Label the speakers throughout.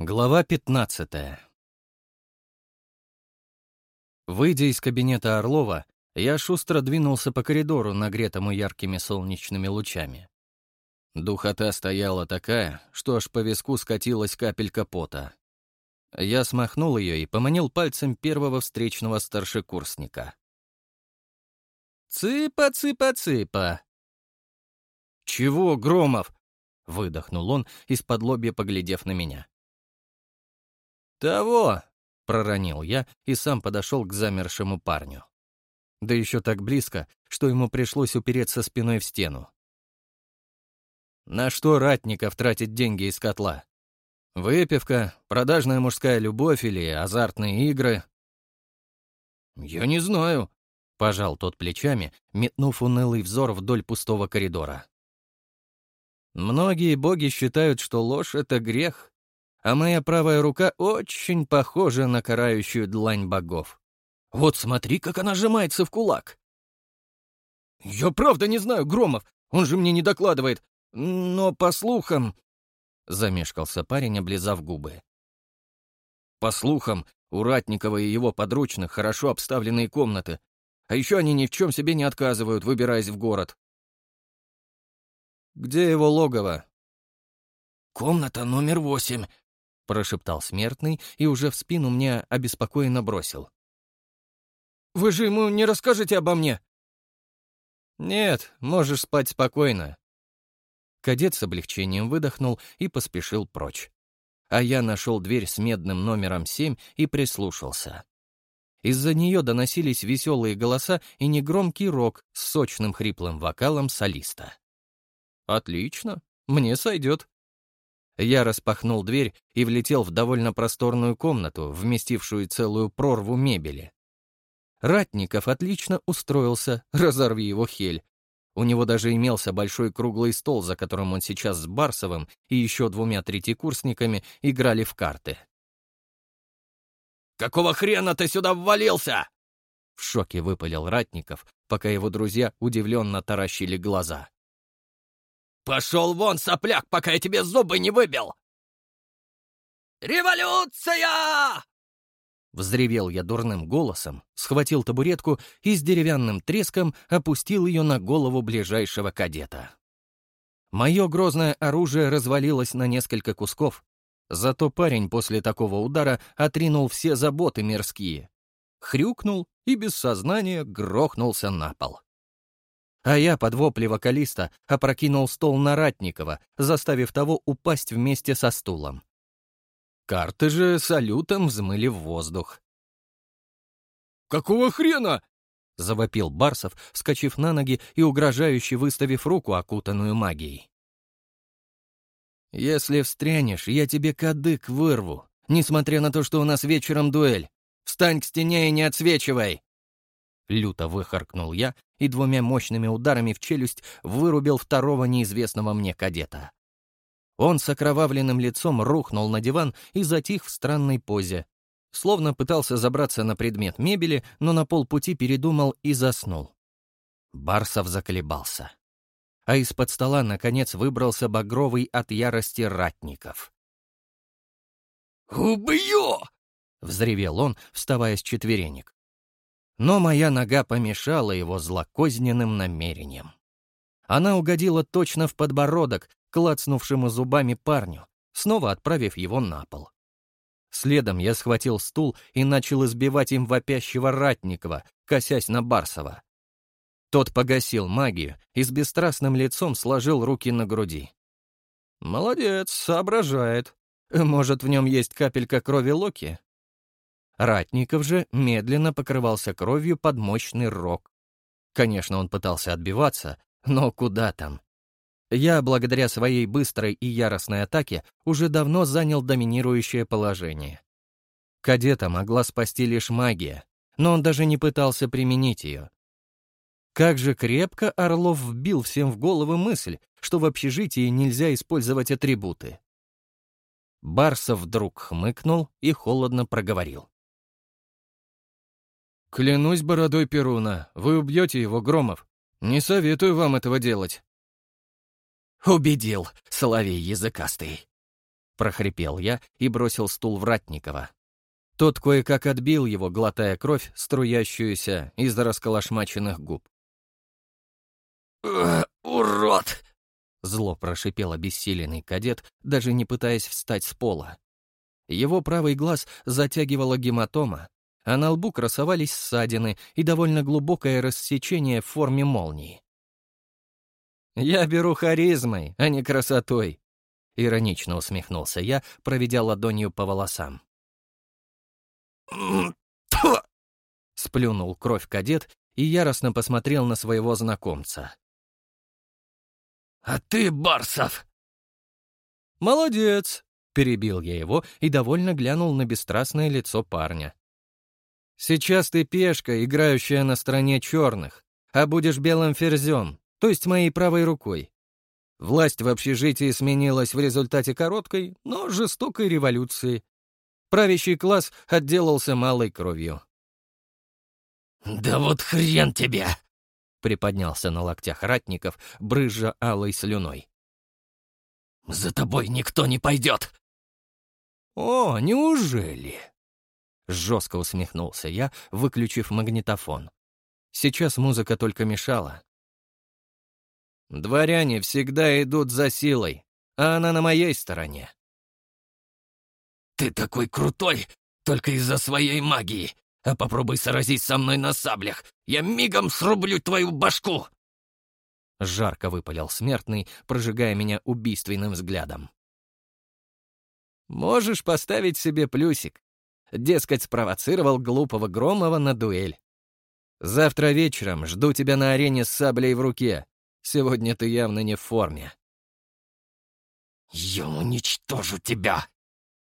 Speaker 1: Глава 15 Выйдя из кабинета Орлова, я шустро двинулся по коридору, нагретому яркими солнечными лучами. Духота стояла такая, что аж по виску скатилась капелька пота. Я смахнул ее и поманил пальцем первого встречного старшекурсника. «Цыпа, цыпа, цыпа!» «Чего, Громов?» — выдохнул он, из-под лобья поглядев на меня. «Того!» — проронил я и сам подошел к замершему парню. Да еще так близко, что ему пришлось упереться спиной в стену. На что ратников тратить деньги из котла? Выпивка, продажная мужская любовь или азартные игры? «Я не знаю», — пожал тот плечами, метнув унылый взор вдоль пустого коридора. Многие боги считают, что ложь — это грех, а моя правая рука очень похожа на карающую длань богов. Вот смотри, как она сжимается в кулак. «Я правда не знаю, Громов, он же мне не докладывает, но по слухам...» Замешкался парень, облизав губы. «По слухам, у Ратникова и его подручных хорошо обставленные комнаты, а еще они ни в чем себе не отказывают, выбираясь в город». «Где его логово?» «Комната номер восемь», прошептал смертный и уже в спину мне обеспокоенно бросил. «Вы же ему не расскажете обо мне?» «Нет, можешь спать спокойно». Кадет с облегчением выдохнул и поспешил прочь. А я нашел дверь с медным номером 7 и прислушался. Из-за нее доносились веселые голоса и негромкий рок с сочным хриплым вокалом солиста. «Отлично, мне сойдет». Я распахнул дверь и влетел в довольно просторную комнату, вместившую целую прорву мебели. Ратников отлично устроился, разорви его хель. У него даже имелся большой круглый стол, за которым он сейчас с Барсовым и еще двумя третьекурсниками играли в карты.
Speaker 2: «Какого хрена ты сюда ввалился?»
Speaker 1: В шоке выпалил Ратников, пока его друзья удивленно таращили глаза.
Speaker 2: «Пошел вон, сопляк, пока я тебе зубы не выбил!» «Революция!»
Speaker 1: Взревел я дурным голосом, схватил табуретку и с деревянным треском опустил ее на голову ближайшего кадета. Мое грозное оружие развалилось на несколько кусков, зато парень после такого удара отринул все заботы мирские, хрюкнул и без сознания грохнулся на пол а я под вопли вокалиста опрокинул стол на Ратникова, заставив того упасть вместе со стулом. Карты же салютом взмыли в воздух.
Speaker 2: «Какого хрена?» — завопил Барсов, вскочив на ноги и угрожающе выставив руку, окутанную магией.
Speaker 1: «Если встрянешь, я тебе кадык вырву, несмотря на то, что у нас вечером дуэль. Встань к стене и не отсвечивай!» Люто выхаркнул я и двумя мощными ударами в челюсть вырубил второго неизвестного мне кадета. Он с окровавленным лицом рухнул на диван и затих в странной позе. Словно пытался забраться на предмет мебели, но на полпути передумал и заснул. Барсов заколебался. А из-под стола, наконец, выбрался багровый от ярости ратников.
Speaker 2: «Убью!» — взревел он, вставая с четверенек
Speaker 1: но моя нога помешала его злокозненным намерениям. Она угодила точно в подбородок, клацнувшему зубами парню, снова отправив его на пол. Следом я схватил стул и начал избивать им вопящего Ратникова, косясь на Барсова. Тот погасил магию и с бесстрастным лицом сложил руки на груди. «Молодец, соображает. Может, в нем есть капелька крови Локи?» Ратников же медленно покрывался кровью под мощный рог. Конечно, он пытался отбиваться, но куда там? Я, благодаря своей быстрой и яростной атаке, уже давно занял доминирующее положение. Кадета могла спасти лишь магия, но он даже не пытался применить ее. Как же крепко Орлов вбил всем в головы мысль, что в общежитии нельзя использовать атрибуты. Барсов вдруг хмыкнул и холодно проговорил. «Клянусь бородой Перуна, вы убьете его, Громов. Не советую вам этого делать».
Speaker 2: «Убедил, соловей языкастый»,
Speaker 1: прохрипел я и бросил стул в Ратникова. Тот кое-как отбил его, глотая кровь, струящуюся из расколошмаченных губ.
Speaker 2: «Урод!»
Speaker 1: — зло прошипел обессиленный кадет, даже не пытаясь встать с пола. Его правый глаз затягивала гематома, а на лбу красовались ссадины и довольно глубокое рассечение в форме молнии. «Я беру харизмой, а не красотой», — иронично усмехнулся я, проведя ладонью по волосам. Сплюнул кровь кадет и яростно посмотрел на своего знакомца.
Speaker 2: «А ты, Барсов!»
Speaker 1: «Молодец!» — перебил я его и довольно глянул на бесстрастное лицо парня. «Сейчас ты пешка, играющая на стороне черных, а будешь белым ферзем, то есть моей правой рукой. Власть в общежитии сменилась в результате короткой, но жестокой революции, Правящий класс отделался малой кровью.
Speaker 2: «Да вот хрен тебе!» — приподнялся на локтях ратников, брызжа алой слюной. «За тобой никто не пойдет!»
Speaker 1: «О, неужели?» Жестко усмехнулся я, выключив магнитофон. Сейчас музыка только мешала. «Дворяне всегда идут за силой, а она на моей стороне.
Speaker 2: Ты такой крутой только из-за своей магии. А попробуй сразись со мной на саблях. Я мигом срублю твою башку!»
Speaker 1: Жарко выпалил смертный, прожигая меня убийственным взглядом. «Можешь поставить себе плюсик. Дескать, спровоцировал глупого Громова на дуэль. Завтра вечером жду тебя на арене с саблей в руке. Сегодня ты явно не в форме».
Speaker 2: «Я уничтожу тебя!»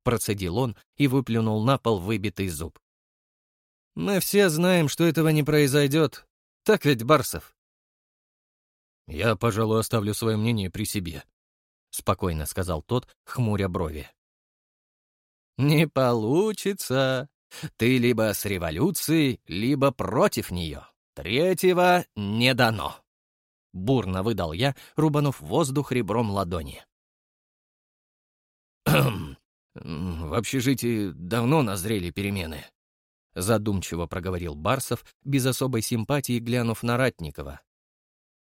Speaker 1: Процедил он и выплюнул на пол выбитый зуб. «Мы все знаем, что этого не произойдет. Так ведь, Барсов?»
Speaker 2: «Я, пожалуй, оставлю свое мнение при себе», — спокойно сказал тот, хмуря брови.
Speaker 1: «Не получится. Ты либо с революцией, либо против нее. Третьего не дано». Бурно выдал я, рубанув воздух ребром ладони.
Speaker 2: «В общежитии давно назрели перемены», — задумчиво проговорил Барсов, без особой симпатии глянув на Ратникова.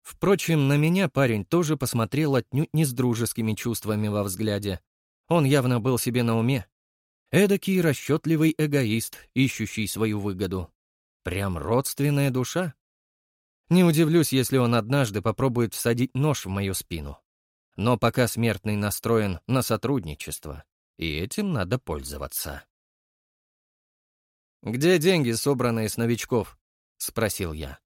Speaker 1: Впрочем, на меня парень тоже посмотрел отнюдь не с дружескими чувствами во взгляде. Он явно был себе на уме. Эдакий расчетливый эгоист, ищущий свою выгоду. Прям родственная душа. Не удивлюсь, если он однажды попробует всадить нож в мою спину. Но пока смертный настроен на сотрудничество и этим надо пользоваться. «Где деньги, собранные с новичков?» — спросил я.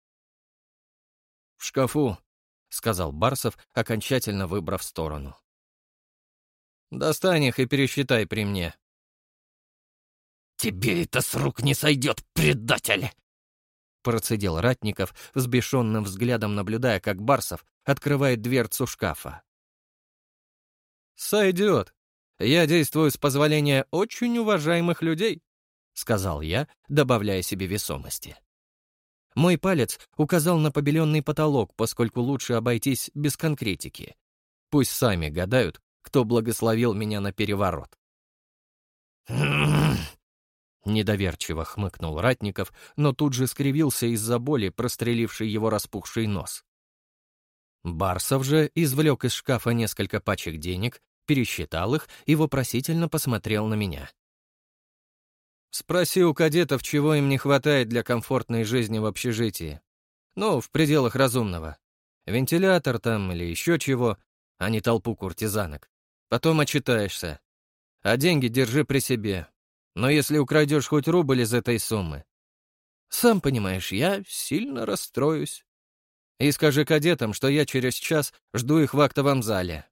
Speaker 2: «В шкафу», —
Speaker 1: сказал Барсов, окончательно выбрав сторону. «Достань их и пересчитай при мне».
Speaker 2: «Тебе это с рук не сойдет, предатель!»
Speaker 1: Процедил Ратников, взбешенным взглядом наблюдая, как Барсов открывает дверцу шкафа. «Сойдет», я действую с позволения очень уважаемых людей», — сказал я, добавляя себе весомости. Мой палец указал на побеленный потолок, поскольку лучше обойтись без конкретики. Пусть сами гадают, кто благословил меня на переворот. Недоверчиво хмыкнул Ратников, но тут же скривился из-за боли, простреливший его распухший нос. Барсов же извлек из шкафа несколько пачек денег пересчитал их и вопросительно посмотрел на меня. «Спроси у кадетов, чего им не хватает для комфортной жизни в общежитии. Ну, в пределах разумного. Вентилятор там или еще чего, а не толпу куртизанок. Потом отчитаешься. А деньги держи при себе. Но если украдешь хоть рубль из этой суммы, сам понимаешь, я сильно расстроюсь. И скажи кадетам, что я через час жду их в актовом зале.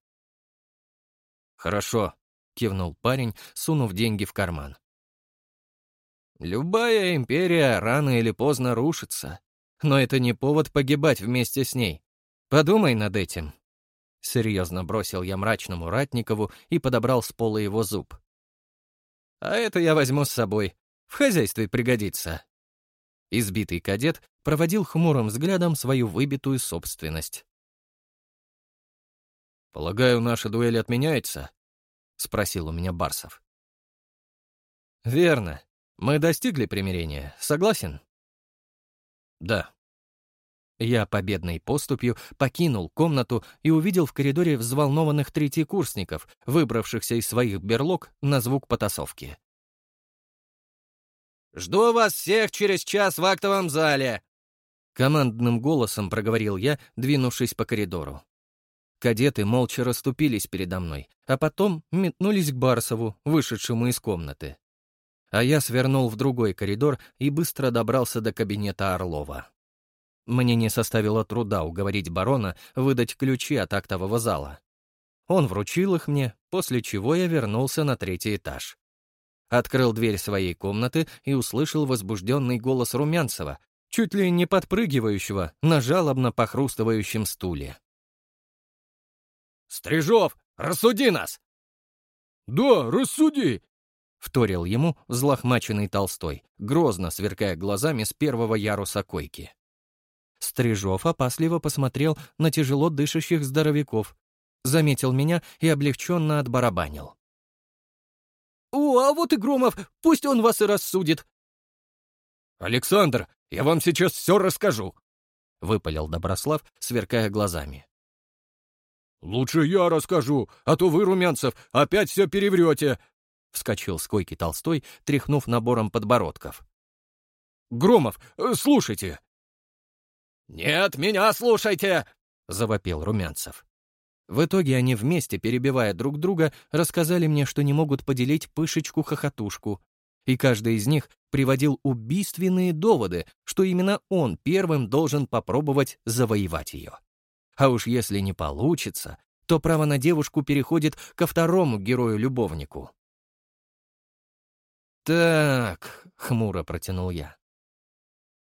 Speaker 2: «Хорошо», — кивнул парень, сунув деньги в карман.
Speaker 1: «Любая империя рано или поздно рушится, но это не повод погибать вместе с ней. Подумай над этим». Серьезно бросил я мрачному Ратникову и подобрал с пола его зуб. «А это я возьму с собой. В хозяйстве пригодится». Избитый кадет проводил хмурым взглядом свою выбитую собственность.
Speaker 2: «Полагаю, наша дуэль отменяется?»
Speaker 1: — спросил у меня Барсов. «Верно. Мы достигли примирения. Согласен?» «Да». Я победной поступью покинул комнату и увидел в коридоре взволнованных третьекурсников, выбравшихся из своих берлог на звук потасовки.
Speaker 2: «Жду вас всех через час в актовом зале!»
Speaker 1: Командным голосом проговорил я, двинувшись по коридору. Кадеты молча расступились передо мной, а потом метнулись к Барсову, вышедшему из комнаты. А я свернул в другой коридор и быстро добрался до кабинета Орлова. Мне не составило труда уговорить барона выдать ключи от актового зала. Он вручил их мне, после чего я вернулся на третий этаж. Открыл дверь своей комнаты и услышал возбужденный голос Румянцева, чуть ли не подпрыгивающего на жалобно похрустывающем стуле.
Speaker 2: «Стрижов, рассуди нас!»
Speaker 3: «Да, рассуди!»
Speaker 1: — вторил ему взлохмаченный Толстой, грозно сверкая глазами с первого яруса койки. Стрижов опасливо посмотрел на тяжело дышащих здоровяков, заметил меня и облегченно отбарабанил.
Speaker 2: «О, а вот и Громов, пусть он вас и рассудит!»
Speaker 3: «Александр, я вам сейчас все расскажу!»
Speaker 1: — выпалил Доброслав, сверкая глазами.
Speaker 3: «Лучше я расскажу, а то вы, Румянцев, опять все переврете!» — вскочил с койки Толстой, тряхнув набором подбородков. «Громов, э, слушайте!»
Speaker 2: «Нет, меня слушайте!» — завопил Румянцев.
Speaker 1: В итоге они вместе, перебивая друг друга, рассказали мне, что не могут поделить пышечку-хохотушку. И каждый из них приводил убийственные доводы, что именно он первым должен попробовать завоевать ее. А уж если не получится, то право на девушку переходит ко второму герою-любовнику. «Так», — хмуро протянул я.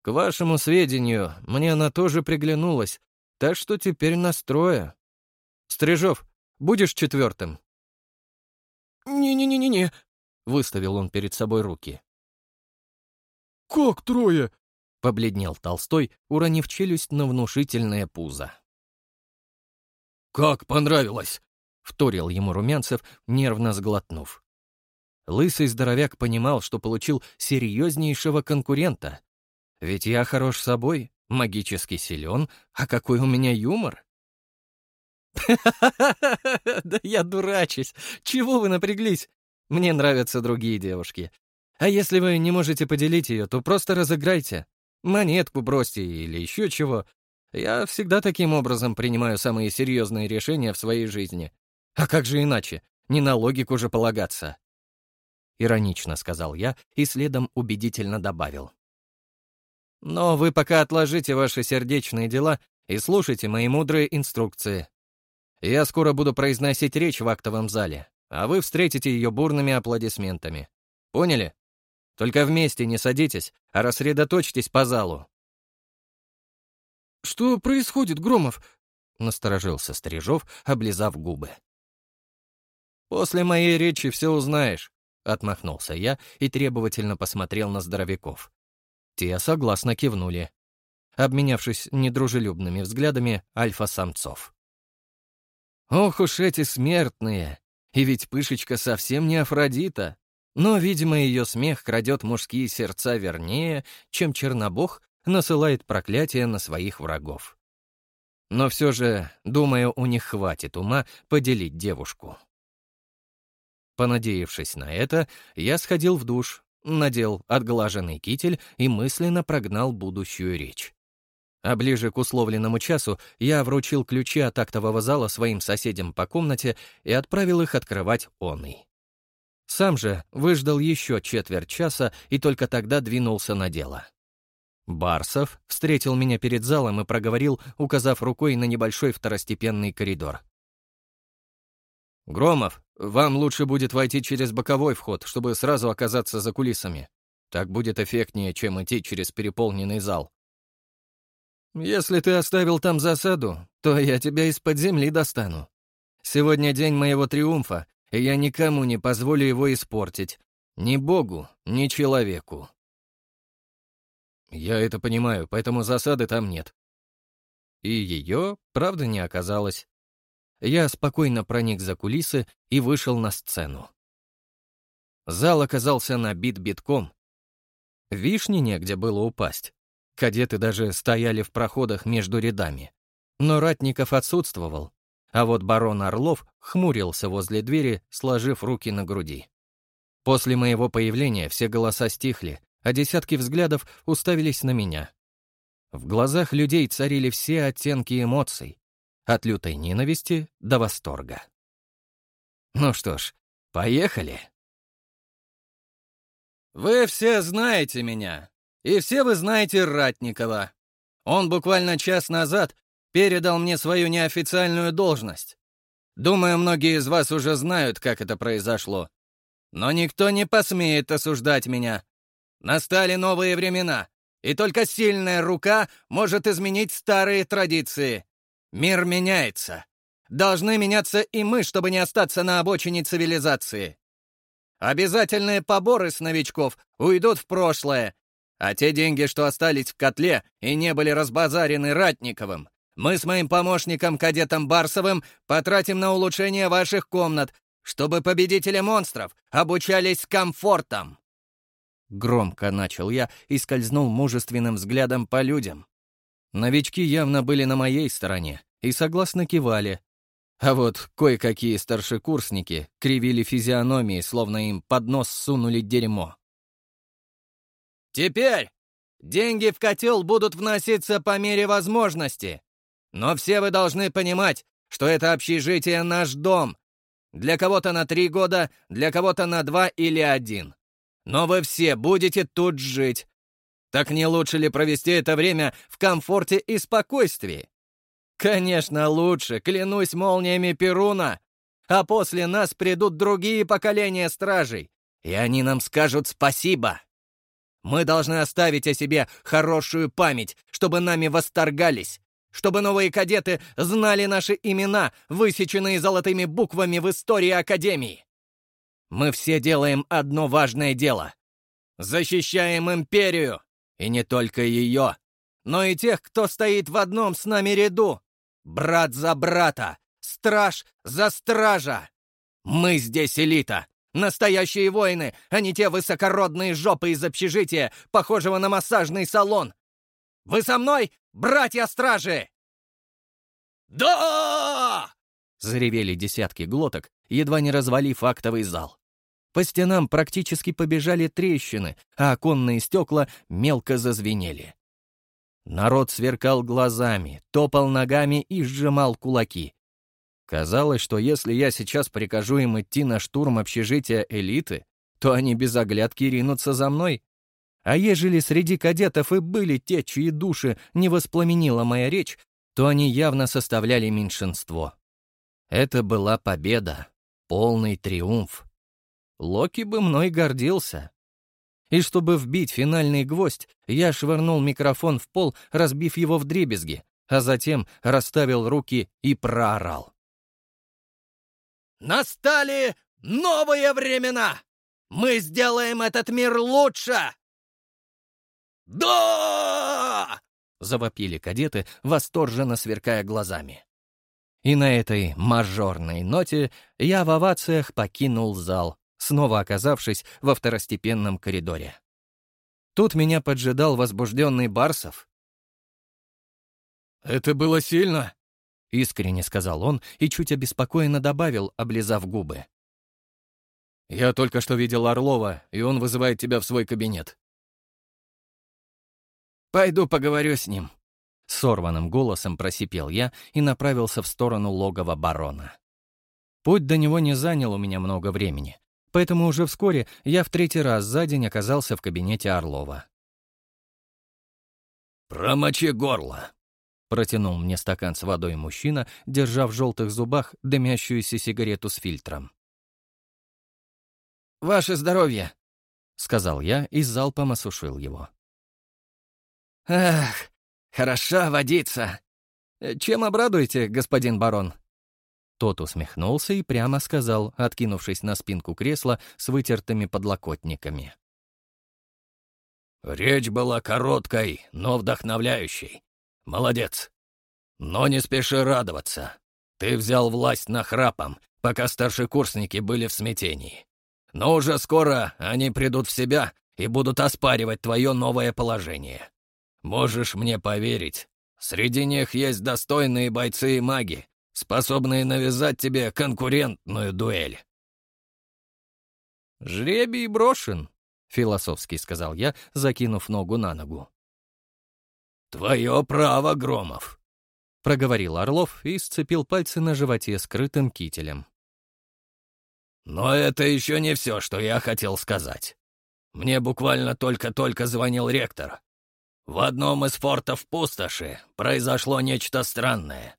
Speaker 1: «К вашему сведению, мне она тоже приглянулась, так что теперь настрою. Стрижов, будешь четвертым?»
Speaker 2: «Не-не-не-не-не», —
Speaker 1: выставил он перед собой руки.
Speaker 3: «Как трое?»
Speaker 1: — побледнел Толстой, уронив челюсть на внушительное пузо.
Speaker 3: «Как понравилось!»
Speaker 1: — вторил ему Румянцев, нервно сглотнув. Лысый здоровяк понимал, что получил серьезнейшего конкурента. Ведь я хорош собой, магически силен, а какой у меня юмор! Да я дурачусь! Чего вы напряглись? Мне нравятся другие девушки. А если вы не можете поделить ее, то просто разыграйте. Монетку бросьте или еще чего. Я всегда таким образом принимаю самые серьезные решения в своей жизни. А как же иначе? Не на логику же полагаться. Иронично сказал я и следом убедительно добавил. Но вы пока отложите ваши сердечные дела и слушайте мои мудрые инструкции. Я скоро буду произносить речь в актовом зале, а вы встретите ее бурными аплодисментами. Поняли? Только вместе не садитесь, а рассредоточьтесь по залу.
Speaker 3: «Что происходит, Громов?» — насторожился
Speaker 1: Стрижов, облизав губы. «После моей речи все узнаешь», — отмахнулся я и требовательно посмотрел на здоровяков. Те согласно кивнули, обменявшись недружелюбными взглядами альфа-самцов. «Ох уж эти смертные! И ведь Пышечка совсем не Афродита!» Но, видимо, ее смех крадет мужские сердца вернее, чем Чернобог насылает проклятие на своих врагов. Но все же, думаю, у них хватит ума поделить девушку. Понадеявшись на это, я сходил в душ, надел отглаженный китель и мысленно прогнал будущую речь. А ближе к условленному часу я вручил ключи от актового зала своим соседям по комнате и отправил их открывать оный. Сам же выждал еще четверть часа и только тогда двинулся на дело. Барсов встретил меня перед залом и проговорил, указав рукой на небольшой второстепенный коридор. «Громов, вам лучше будет войти через боковой вход, чтобы сразу оказаться за кулисами. Так будет эффектнее, чем идти через переполненный зал. Если ты оставил там засаду, то я тебя из-под земли достану. Сегодня день моего триумфа, и я никому не позволю его испортить. Ни богу, ни человеку. Я это понимаю, поэтому засады там нет. И ее, правда, не оказалось. Я спокойно проник за кулисы и вышел на сцену. Зал оказался набит битком. Вишни негде было упасть. Кадеты даже стояли в проходах между рядами. Но Ратников отсутствовал, а вот барон Орлов хмурился возле двери, сложив руки на груди. После моего появления все голоса стихли, а десятки взглядов уставились на меня. В глазах людей царили все оттенки эмоций, от лютой ненависти до восторга. Ну что ж, поехали. Вы все знаете меня, и все вы знаете Ратникова. Он буквально час назад передал мне свою неофициальную должность. Думаю, многие из вас уже знают, как это произошло. Но никто не посмеет осуждать меня. Настали новые времена, и только сильная рука может изменить старые традиции. Мир меняется. Должны меняться и мы, чтобы не остаться на обочине цивилизации. Обязательные поборы с новичков уйдут в прошлое, а те деньги, что остались в котле и не были разбазарены Ратниковым, мы с моим помощником, кадетом Барсовым, потратим на улучшение ваших комнат, чтобы победители монстров обучались с комфортом. Громко начал я и скользнул мужественным взглядом по людям. Новички явно были на моей стороне и согласно кивали. А вот кое-какие старшекурсники кривили физиономии, словно им под нос сунули дерьмо. «Теперь деньги в котел будут вноситься по мере возможности. Но все вы должны понимать, что это общежитие наш дом. Для кого-то на три года, для кого-то на два или один. Но вы все будете тут жить, так не лучше ли провести это время в комфорте и спокойствии? Конечно, лучше, клянусь молниями Перуна. А после нас придут другие поколения стражей, и они нам скажут спасибо. Мы должны оставить о себе хорошую память, чтобы нами восторгались, чтобы новые кадеты знали наши имена, высеченные золотыми буквами в истории Академии. Мы все делаем одно важное дело. Защищаем империю. И не только ее, но и тех, кто стоит в одном с нами ряду. Брат за брата, страж за стража. Мы здесь элита, настоящие воины, а не те высокородные жопы из общежития, похожего на массажный салон. Вы со мной, братья-стражи?» «Да!» — заревели десятки глоток, едва не развалив актовый зал. По стенам практически побежали трещины, а оконные стекла мелко зазвенели. Народ сверкал глазами, топал ногами и сжимал кулаки. Казалось, что если я сейчас прикажу им идти на штурм общежития элиты, то они без оглядки ринутся за мной. А ежели среди кадетов и были те, чьи души не воспламенила моя речь, то они явно составляли меньшинство. Это была победа, полный триумф. Локи бы мной гордился. И чтобы вбить финальный гвоздь, я швырнул микрофон в пол, разбив его в дребезги, а затем расставил руки и проорал. «Настали новые времена! Мы сделаем этот мир лучше!» «Да!» — завопили кадеты, восторженно сверкая глазами. И на этой мажорной ноте я в овациях покинул зал, снова оказавшись во второстепенном коридоре. Тут меня поджидал возбужденный Барсов.
Speaker 3: «Это было сильно», — искренне сказал он и чуть обеспокоенно добавил, облизав губы. «Я только что видел Орлова, и он вызывает тебя в свой кабинет».
Speaker 1: «Пойду поговорю с ним», — сорванным голосом просипел я и направился в сторону логова барона. Путь до него не занял у меня много времени, Поэтому уже вскоре я в третий раз за день оказался в кабинете Орлова.
Speaker 2: «Промочи горло!» — протянул мне стакан с водой мужчина, держа в желтых зубах дымящуюся сигарету с фильтром.
Speaker 1: «Ваше здоровье!» — сказал я и залпом осушил его. «Ах, хороша водица! Чем обрадуете, господин барон?» Тот усмехнулся и прямо сказал, откинувшись на спинку кресла с вытертыми подлокотниками.
Speaker 2: «Речь была короткой, но вдохновляющей. Молодец. Но не спеши радоваться. Ты взял власть нахрапом, пока старшекурсники были в смятении. Но уже скоро они придут в себя и будут оспаривать твое новое положение. Можешь мне поверить, среди них есть достойные бойцы и маги, способные навязать тебе конкурентную дуэль.
Speaker 1: «Жребий брошен», — философски сказал я, закинув ногу на ногу.
Speaker 2: «Твое право, Громов», —
Speaker 1: проговорил Орлов и сцепил пальцы на животе скрытым кителем.
Speaker 2: «Но это еще не все, что я хотел сказать. Мне буквально только-только звонил ректор. В одном из фортов пустоши произошло нечто странное.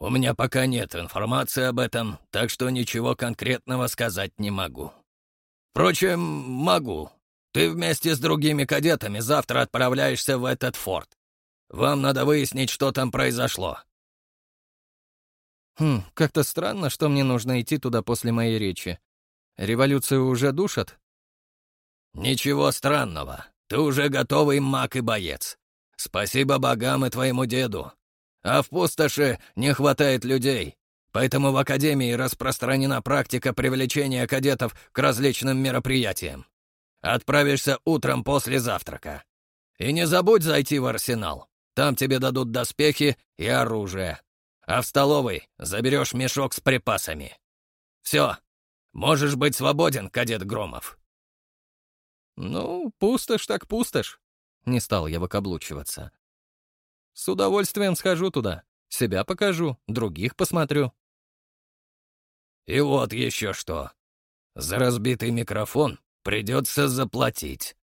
Speaker 2: У меня пока нет информации об этом, так что ничего конкретного сказать не могу. Впрочем, могу. Ты вместе с другими кадетами завтра отправляешься в этот форт. Вам надо выяснить, что там произошло».
Speaker 1: «Хм, как-то странно, что мне нужно идти туда после моей речи. Революцию уже душат?»
Speaker 2: «Ничего странного. Ты уже готовый маг и боец. Спасибо богам и твоему деду. А в пустоши не хватает людей, поэтому в Академии распространена практика привлечения кадетов к различным мероприятиям. Отправишься утром после завтрака. И не забудь зайти в арсенал. Там тебе дадут доспехи и оружие. А в столовой заберешь мешок с припасами. Все. Можешь быть свободен, кадет Громов.
Speaker 1: Ну, пустошь так пустошь. Не стал я выкаблучиваться. С удовольствием схожу туда. Себя покажу, других посмотрю.
Speaker 2: И вот еще что. За разбитый микрофон придется заплатить.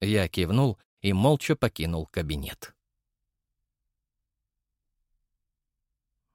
Speaker 1: Я кивнул и молча покинул кабинет.